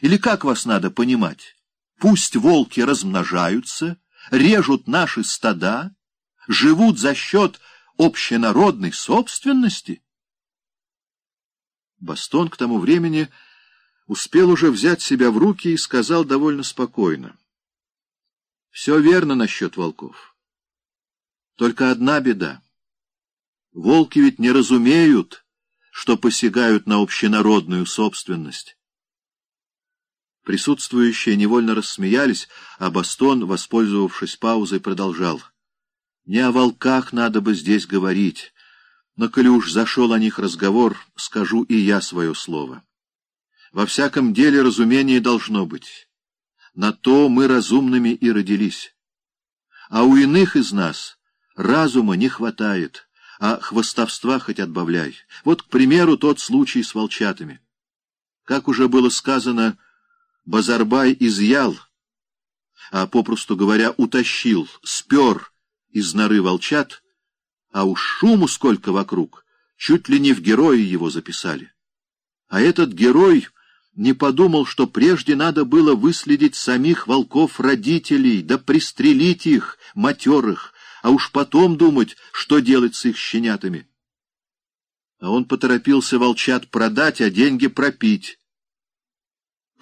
Или как вас надо понимать? Пусть волки размножаются, режут наши стада, живут за счет общенародной собственности? Бастон к тому времени успел уже взять себя в руки и сказал довольно спокойно. Все верно насчет волков. Только одна беда. Волки ведь не разумеют, что посягают на общенародную собственность. Присутствующие невольно рассмеялись, а Бастон, воспользовавшись паузой, продолжал. «Не о волках надо бы здесь говорить, но коли уж зашел о них разговор, скажу и я свое слово. Во всяком деле разумение должно быть. На то мы разумными и родились. А у иных из нас разума не хватает, а хвостовства хоть отбавляй. Вот, к примеру, тот случай с волчатами. Как уже было сказано, — Базарбай изъял, а, попросту говоря, утащил, спер из норы волчат, а уж шуму сколько вокруг, чуть ли не в герои его записали. А этот герой не подумал, что прежде надо было выследить самих волков-родителей, да пристрелить их, матерых, а уж потом думать, что делать с их щенятами. А он поторопился волчат продать, а деньги пропить.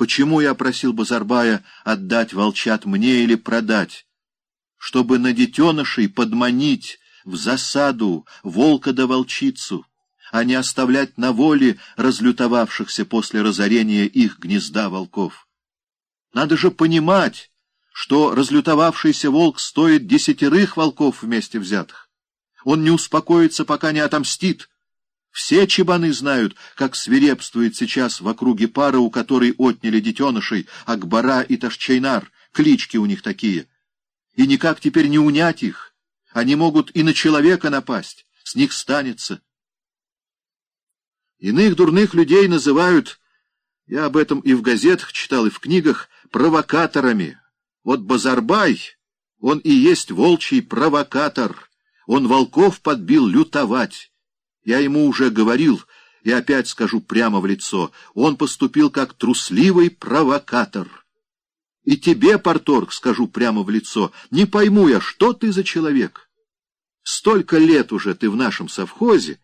Почему я просил Базарбая отдать волчат мне или продать? Чтобы на детенышей подманить в засаду волка да волчицу, а не оставлять на воле разлютовавшихся после разорения их гнезда волков. Надо же понимать, что разлютовавшийся волк стоит десятерых волков вместе взятых. Он не успокоится, пока не отомстит, все чебаны знают, как свирепствует сейчас в округе пара, у которой отняли детенышей Акбара и Ташчайнар, клички у них такие. И никак теперь не унять их. Они могут и на человека напасть, с них станется. Иных дурных людей называют, я об этом и в газетах читал, и в книгах, провокаторами. Вот Базарбай, он и есть волчий провокатор. Он волков подбил лютовать. Я ему уже говорил, и опять скажу прямо в лицо, он поступил как трусливый провокатор. И тебе, Порторг, скажу прямо в лицо, не пойму я, что ты за человек. Столько лет уже ты в нашем совхозе,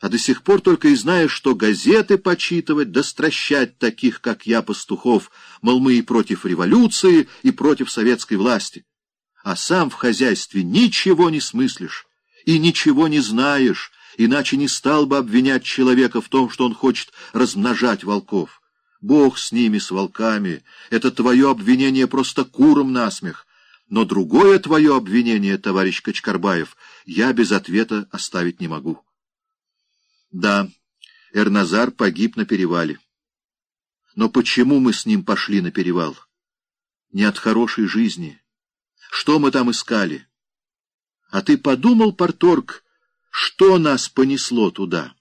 а до сих пор только и знаешь, что газеты почитывать да таких, как я, пастухов, мол, мы и против революции, и против советской власти. А сам в хозяйстве ничего не смыслишь и ничего не знаешь, иначе не стал бы обвинять человека в том, что он хочет размножать волков. Бог с ними, с волками. Это твое обвинение просто куром насмех. Но другое твое обвинение, товарищ Качкарбаев, я без ответа оставить не могу. Да, Эрназар погиб на перевале. Но почему мы с ним пошли на перевал? Не от хорошей жизни. Что мы там искали? А ты подумал, Порторг, что нас понесло туда?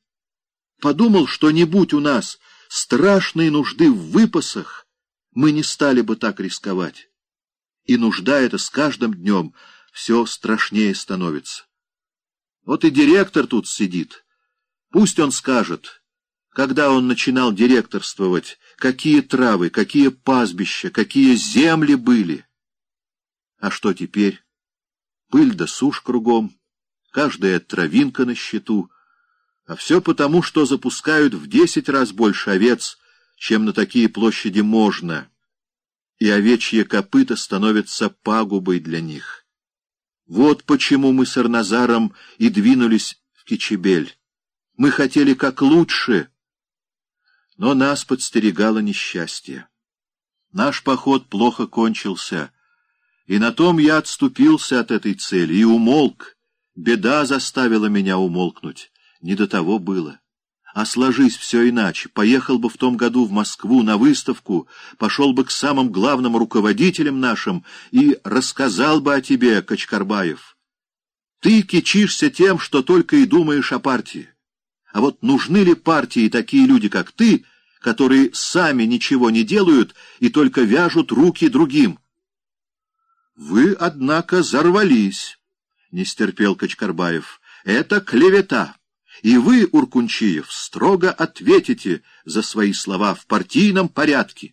Подумал, что не будь у нас страшной нужды в выпасах, мы не стали бы так рисковать. И нужда эта с каждым днем все страшнее становится. Вот и директор тут сидит. Пусть он скажет, когда он начинал директорствовать, какие травы, какие пастбища, какие земли были. А что теперь? Пыль да сушь кругом каждая травинка на счету, а все потому, что запускают в десять раз больше овец, чем на такие площади можно, и овечье копыта становятся пагубой для них. Вот почему мы с Арназаром и двинулись в Кичебель. Мы хотели как лучше, но нас подстерегало несчастье. Наш поход плохо кончился, и на том я отступился от этой цели и умолк, Беда заставила меня умолкнуть. Не до того было. А сложись все иначе. Поехал бы в том году в Москву на выставку, пошел бы к самым главным руководителям нашим и рассказал бы о тебе, Качкарбаев. Ты кичишься тем, что только и думаешь о партии. А вот нужны ли партии такие люди, как ты, которые сами ничего не делают и только вяжут руки другим? Вы, однако, зарвались. — не стерпел Качкарбаев. — Это клевета. И вы, Уркунчиев, строго ответите за свои слова в партийном порядке.